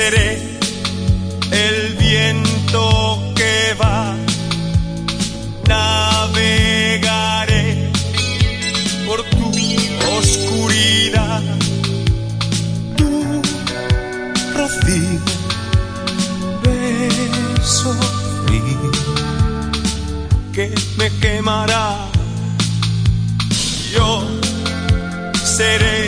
seré el viento que va. Navegaré por tu oscuridad, tu rocío, beso frío que me quemará. Yo seré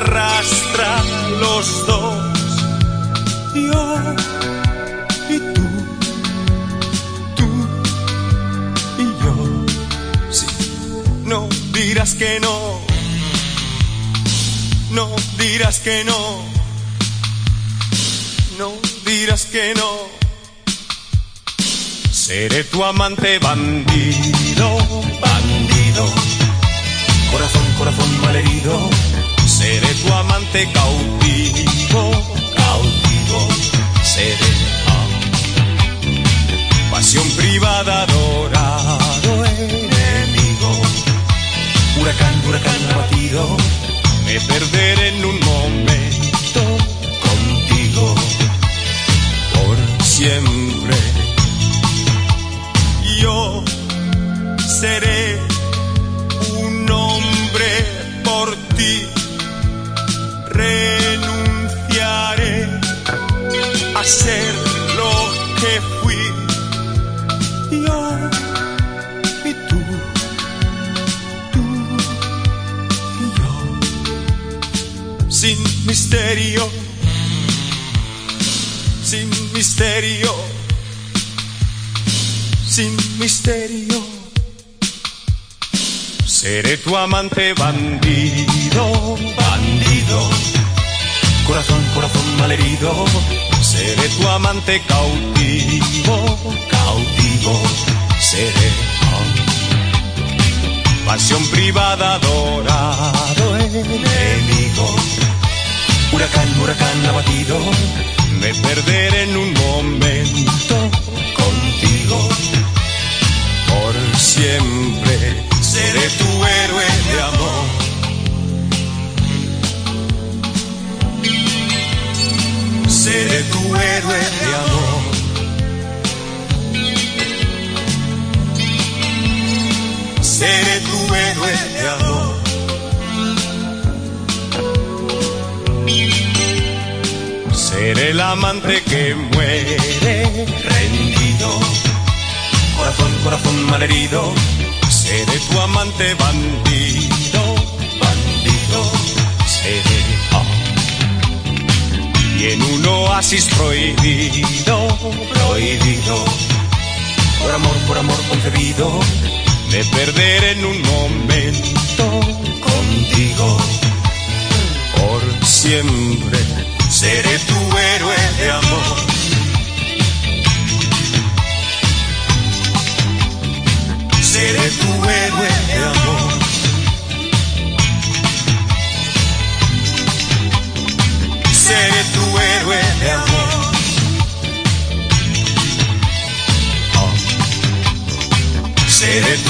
arrastra los dos. Yo y tú, tú y yo. Sí, no dirás que no. No dirás que no. No dirás que no. Seré tu amante bandido, bandido. Corazón, corazón malherido. Seré tu amante cautivo, cautivo. Seré ah, pasión privada, adorado ser lo que fui. Yo y tú, tú y yo. Sin misterio, sin misterio, sin misterio. Seré tu amante bandido, bandido. Corazón, corazón malherido. Seré tu amante cautivo, cautivo. Seré pasión privada, adorado enemigo. Huracán, huracán abatido. Me perderé en un momento contigo por siempre seré tu héroe de amor. Seré tu héroe de amor. Seré tu héroe de amor. Seré el amante que muere rendido corazón, corazón malherido, seré tu amante bandido, oasis prohibido, prohibido, por amor, por amor concebido, me perderé en un momento contigo, por siempre seré tu eres